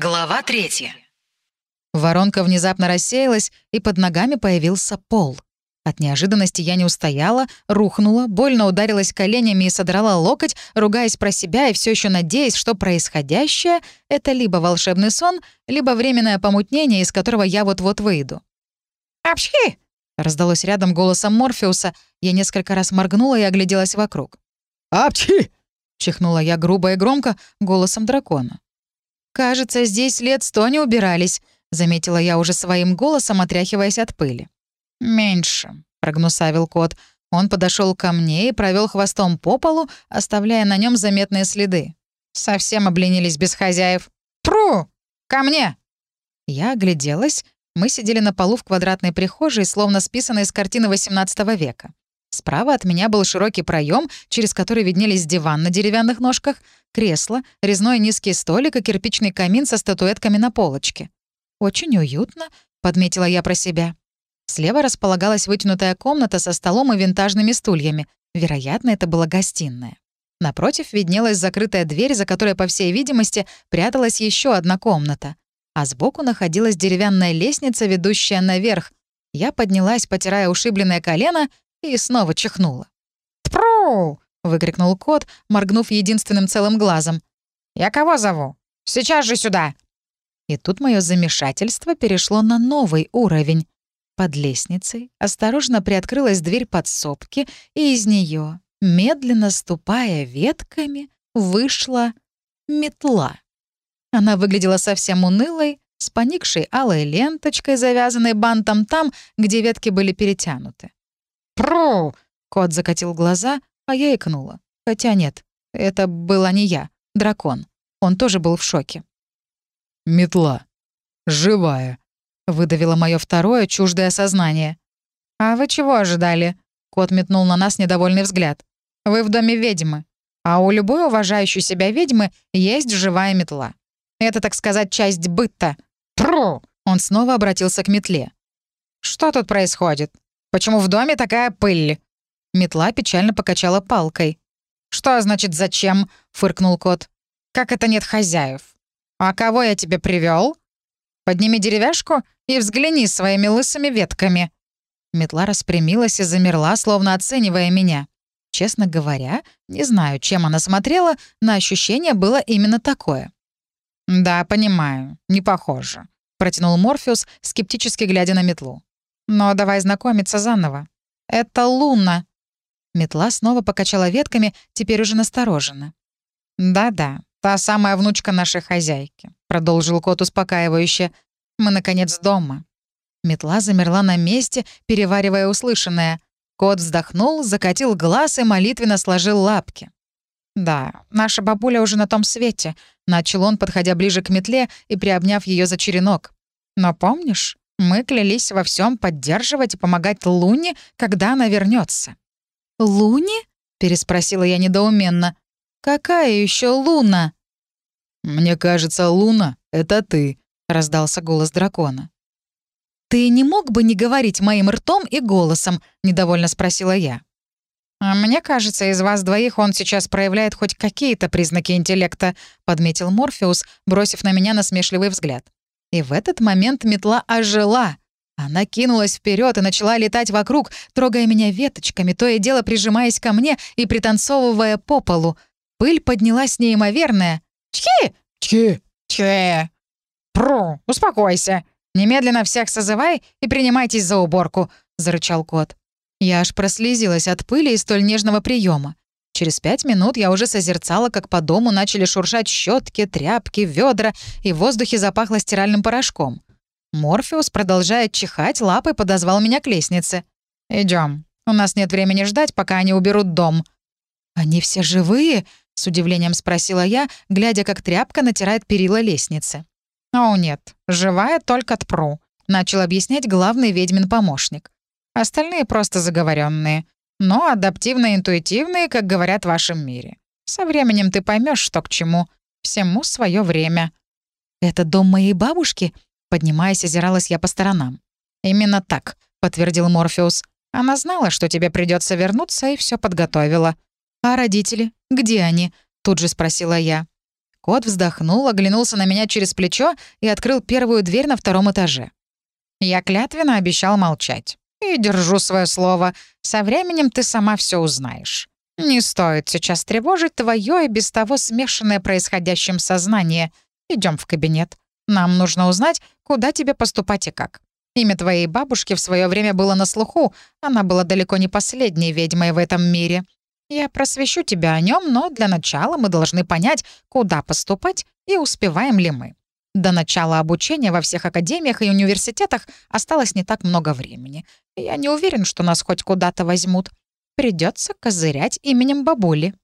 Глава третья. Воронка внезапно рассеялась, и под ногами появился пол. От неожиданности я не устояла, рухнула, больно ударилась коленями и содрала локоть, ругаясь про себя и все еще надеясь, что происходящее — это либо волшебный сон, либо временное помутнение, из которого я вот-вот выйду. «Апчхи!» — раздалось рядом голосом Морфеуса. Я несколько раз моргнула и огляделась вокруг. «Апчхи!» — чихнула я грубо и громко голосом дракона. «Кажется, здесь лет сто не убирались», — заметила я уже своим голосом, отряхиваясь от пыли. «Меньше», — прогнусавил кот. Он подошел ко мне и провел хвостом по полу, оставляя на нем заметные следы. Совсем обленились без хозяев. «Пру! Ко мне!» Я огляделась. Мы сидели на полу в квадратной прихожей, словно списанной с картины XVIII века. Справа от меня был широкий проем, через который виднелись диван на деревянных ножках, кресло, резной низкий столик и кирпичный камин со статуэтками на полочке. «Очень уютно», — подметила я про себя. Слева располагалась вытянутая комната со столом и винтажными стульями. Вероятно, это была гостиная. Напротив виднелась закрытая дверь, за которой, по всей видимости, пряталась еще одна комната. А сбоку находилась деревянная лестница, ведущая наверх. Я поднялась, потирая ушибленное колено, и снова чихнула. «Тпру!» — выкрикнул кот, моргнув единственным целым глазом. «Я кого зову? Сейчас же сюда!» И тут мое замешательство перешло на новый уровень. Под лестницей осторожно приоткрылась дверь подсобки, и из нее, медленно ступая ветками, вышла метла. Она выглядела совсем унылой, с поникшей алой ленточкой, завязанной бантом там, где ветки были перетянуты. «Пру!» — кот закатил глаза, а я икнула. Хотя нет, это была не я, дракон. Он тоже был в шоке. «Метла. Живая», Выдавило мое второе чуждое сознание. «А вы чего ожидали?» Кот метнул на нас недовольный взгляд. «Вы в доме ведьмы. А у любой уважающей себя ведьмы есть живая метла. Это, так сказать, часть быта. Тру!» Он снова обратился к метле. «Что тут происходит? Почему в доме такая пыль?» Метла печально покачала палкой. «Что значит зачем?» — фыркнул кот. «Как это нет хозяев? А кого я тебе привел? Подними деревяшку и взгляни своими лысыми ветками». Метла распрямилась и замерла, словно оценивая меня. Честно говоря, не знаю, чем она смотрела, но ощущение было именно такое. «Да, понимаю, не похоже», — протянул Морфеус, скептически глядя на метлу. «Но давай знакомиться заново. Это Луна». Метла снова покачала ветками, теперь уже настороженно. «Да-да, та самая внучка нашей хозяйки», — продолжил кот успокаивающе. Мы, наконец, дома». Метла замерла на месте, переваривая услышанное. Кот вздохнул, закатил глаз и молитвенно сложил лапки. «Да, наша бабуля уже на том свете», — начал он, подходя ближе к метле и приобняв ее за черенок. «Но помнишь, мы клялись во всем поддерживать и помогать Луне, когда она вернется. «Луне?» — переспросила я недоуменно. «Какая еще Луна?» «Мне кажется, Луна — это ты», — раздался голос дракона. «Ты не мог бы не говорить моим ртом и голосом?» — недовольно спросила я. «А «Мне кажется, из вас двоих он сейчас проявляет хоть какие-то признаки интеллекта», — подметил Морфеус, бросив на меня насмешливый взгляд. И в этот момент метла ожила. Она кинулась вперед и начала летать вокруг, трогая меня веточками, то и дело прижимаясь ко мне и пританцовывая по полу. Пыль поднялась неимоверная. «Чхи! «Чхи!» «Чхи!» «Пру! Успокойся! Немедленно всех созывай и принимайтесь за уборку!» — зарычал кот. Я аж прослезилась от пыли и столь нежного приема. Через пять минут я уже созерцала, как по дому начали шуршать щетки, тряпки, ведра, и в воздухе запахло стиральным порошком. Морфеус, продолжая чихать, лапой подозвал меня к лестнице. Идем. У нас нет времени ждать, пока они уберут дом». «Они все живые?» — с удивлением спросила я, глядя, как тряпка натирает перила лестницы. «О, нет, живая только Тпру», — начал объяснять главный ведьмин помощник. «Остальные просто заговоренные, но адаптивно-интуитивные, как говорят в вашем мире. Со временем ты поймешь, что к чему. Всему свое время». «Это дом моей бабушки?» Поднимаясь, озиралась я по сторонам. «Именно так», — подтвердил Морфеус. «Она знала, что тебе придется вернуться, и все подготовила». «А родители? Где они?» — тут же спросила я. Кот вздохнул, оглянулся на меня через плечо и открыл первую дверь на втором этаже. Я клятвенно обещал молчать. И держу свое слово. Со временем ты сама все узнаешь. Не стоит сейчас тревожить твое и без того смешанное происходящим сознание. Идем в кабинет. Нам нужно узнать, куда тебе поступать и как. Имя твоей бабушки в свое время было на слуху. Она была далеко не последней ведьмой в этом мире. Я просвещу тебя о нем, но для начала мы должны понять, куда поступать и успеваем ли мы. До начала обучения во всех академиях и университетах осталось не так много времени. Я не уверен, что нас хоть куда-то возьмут. Придется козырять именем бабули».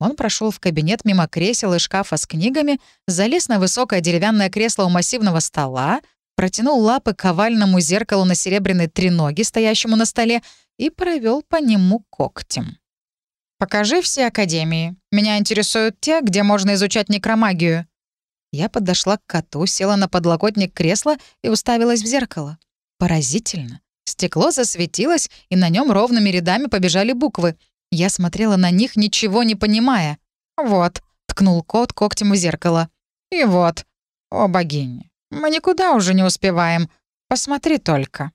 Он прошел в кабинет мимо кресел и шкафа с книгами, залез на высокое деревянное кресло у массивного стола, протянул лапы к овальному зеркалу на серебряной треноге, стоящему на столе, и провел по нему когтем. «Покажи все академии. Меня интересуют те, где можно изучать некромагию». Я подошла к коту, села на подлокотник кресла и уставилась в зеркало. Поразительно. Стекло засветилось, и на нем ровными рядами побежали буквы. Я смотрела на них, ничего не понимая. «Вот», — ткнул кот когтем в зеркало. «И вот. О, богиня, мы никуда уже не успеваем. Посмотри только».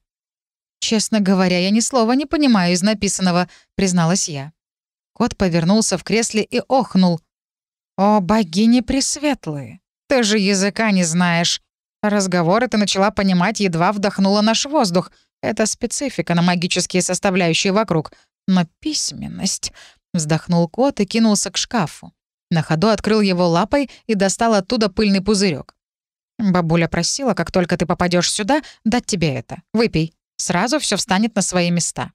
«Честно говоря, я ни слова не понимаю из написанного», — призналась я. Кот повернулся в кресле и охнул. «О, богини пресветлые! Ты же языка не знаешь. Разговоры ты начала понимать, едва вдохнула наш воздух. Это специфика на магические составляющие вокруг. Но письменность...» Вздохнул кот и кинулся к шкафу. На ходу открыл его лапой и достал оттуда пыльный пузырек. «Бабуля просила, как только ты попадешь сюда, дать тебе это. Выпей. Сразу все встанет на свои места».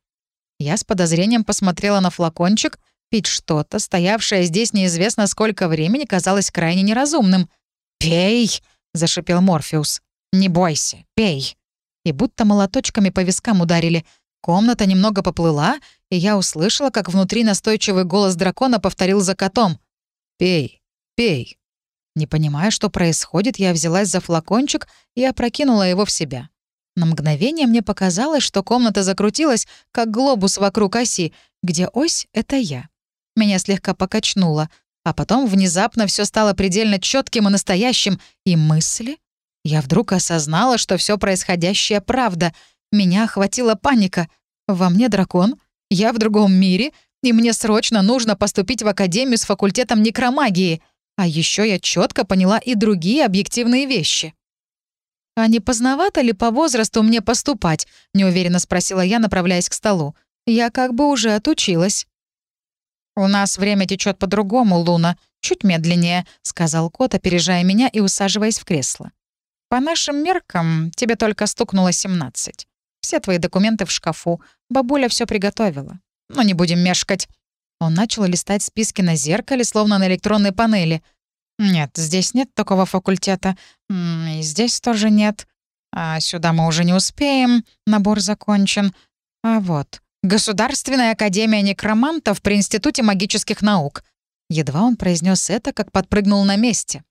Я с подозрением посмотрела на флакончик. Пить что-то, стоявшее здесь неизвестно сколько времени, казалось крайне неразумным. «Пей!» — зашипел Морфеус. «Не бойся, пей!» И будто молоточками по вискам ударили. Комната немного поплыла, и я услышала, как внутри настойчивый голос дракона повторил за котом. «Пей, пей». Не понимая, что происходит, я взялась за флакончик и опрокинула его в себя. На мгновение мне показалось, что комната закрутилась, как глобус вокруг оси, где ось — это я. Меня слегка покачнуло. А потом внезапно все стало предельно четким и настоящим. И мысли? Я вдруг осознала, что все происходящее — правда. Меня охватила паника. Во мне дракон, я в другом мире, и мне срочно нужно поступить в академию с факультетом некромагии. А еще я четко поняла и другие объективные вещи. «А не поздновато ли по возрасту мне поступать?» — неуверенно спросила я, направляясь к столу. «Я как бы уже отучилась». «У нас время течет по-другому, Луна. Чуть медленнее», — сказал кот, опережая меня и усаживаясь в кресло. «По нашим меркам тебе только стукнуло 17. Все твои документы в шкафу. Бабуля все приготовила. Но не будем мешкать». Он начал листать списки на зеркале, словно на электронной панели. «Нет, здесь нет такого факультета. И здесь тоже нет. А сюда мы уже не успеем. Набор закончен. А вот, Государственная академия некромантов при Институте магических наук. Едва он произнес это, как подпрыгнул на месте.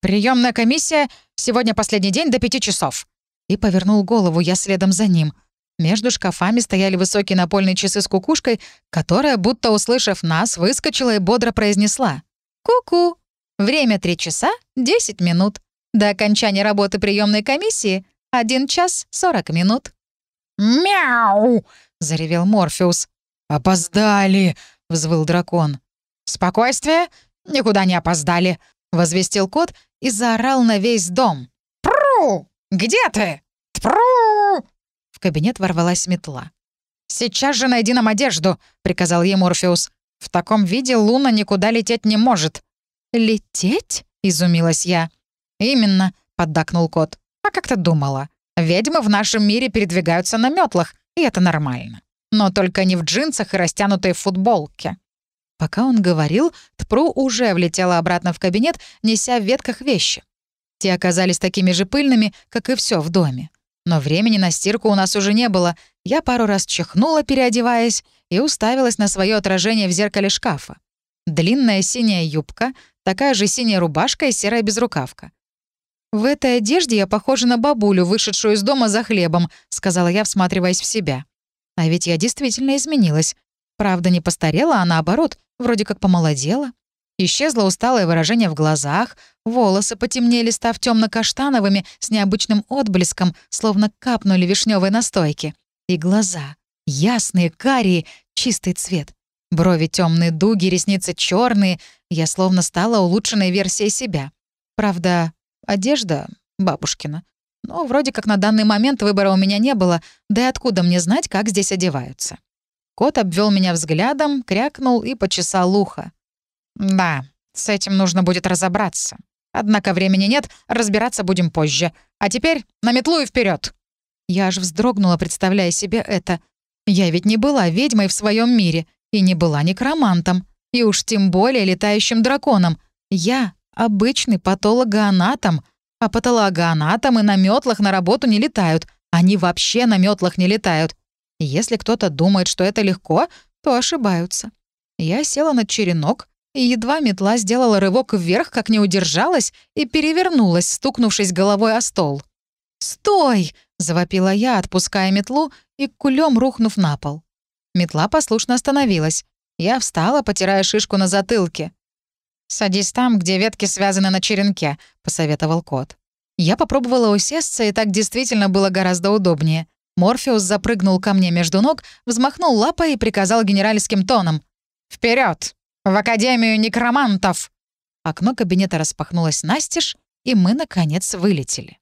Приемная комиссия. Сегодня последний день до пяти часов». И повернул голову, я следом за ним. Между шкафами стояли высокие напольные часы с кукушкой, которая, будто услышав нас, выскочила и бодро произнесла. «Ку-ку! Время три часа десять минут. До окончания работы приемной комиссии один час сорок минут». «Мяу!» — заревел Морфеус. «Опоздали!» — взвыл дракон. «Спокойствие! Никуда не опоздали!» — возвестил кот и заорал на весь дом. «Пру! Где ты? Пру!» В кабинет ворвалась метла. «Сейчас же найди нам одежду!» — приказал ей Морфеус. «В таком виде Луна никуда лететь не может». «Лететь?» — изумилась я. «Именно», — поддакнул кот. «А как ты думала? Ведьмы в нашем мире передвигаются на метлах, и это нормально. Но только не в джинсах и растянутой футболке. Пока он говорил, Тпру уже влетела обратно в кабинет, неся в ветках вещи. Те оказались такими же пыльными, как и все в доме. Но времени на стирку у нас уже не было. Я пару раз чихнула, переодеваясь, и уставилась на свое отражение в зеркале шкафа. Длинная синяя юбка, такая же синяя рубашка и серая безрукавка. «В этой одежде я похожа на бабулю, вышедшую из дома за хлебом», — сказала я, всматриваясь в себя. А ведь я действительно изменилась. Правда, не постарела, а наоборот, вроде как помолодела. Исчезло усталое выражение в глазах, волосы потемнели, став темно-каштановыми, с необычным отблеском, словно капнули вишневой настойки. И глаза. Ясные, карие, чистый цвет. Брови темные дуги, ресницы черные. Я словно стала улучшенной версией себя. Правда, одежда бабушкина. Но вроде как на данный момент выбора у меня не было, да и откуда мне знать, как здесь одеваются. Кот обвел меня взглядом, крякнул и почесал ухо. «Да, с этим нужно будет разобраться. Однако времени нет, разбираться будем позже. А теперь на метлу и вперед. Я аж вздрогнула, представляя себе это. Я ведь не была ведьмой в своем мире и не была некромантом, и уж тем более летающим драконом. Я обычный патологоанатом, а патологоанатомы на метлах на работу не летают. Они вообще на метлах не летают. Если кто-то думает, что это легко, то ошибаются. Я села на черенок, и едва метла сделала рывок вверх, как не удержалась и перевернулась, стукнувшись головой о стол. «Стой!» — завопила я, отпуская метлу и кулем рухнув на пол. Метла послушно остановилась. Я встала, потирая шишку на затылке. «Садись там, где ветки связаны на черенке», — посоветовал кот. Я попробовала усесться, и так действительно было гораздо удобнее. Морфеус запрыгнул ко мне между ног, взмахнул лапой и приказал генеральским тоном. «Вперед! В Академию некромантов!» Окно кабинета распахнулось настежь, и мы, наконец, вылетели.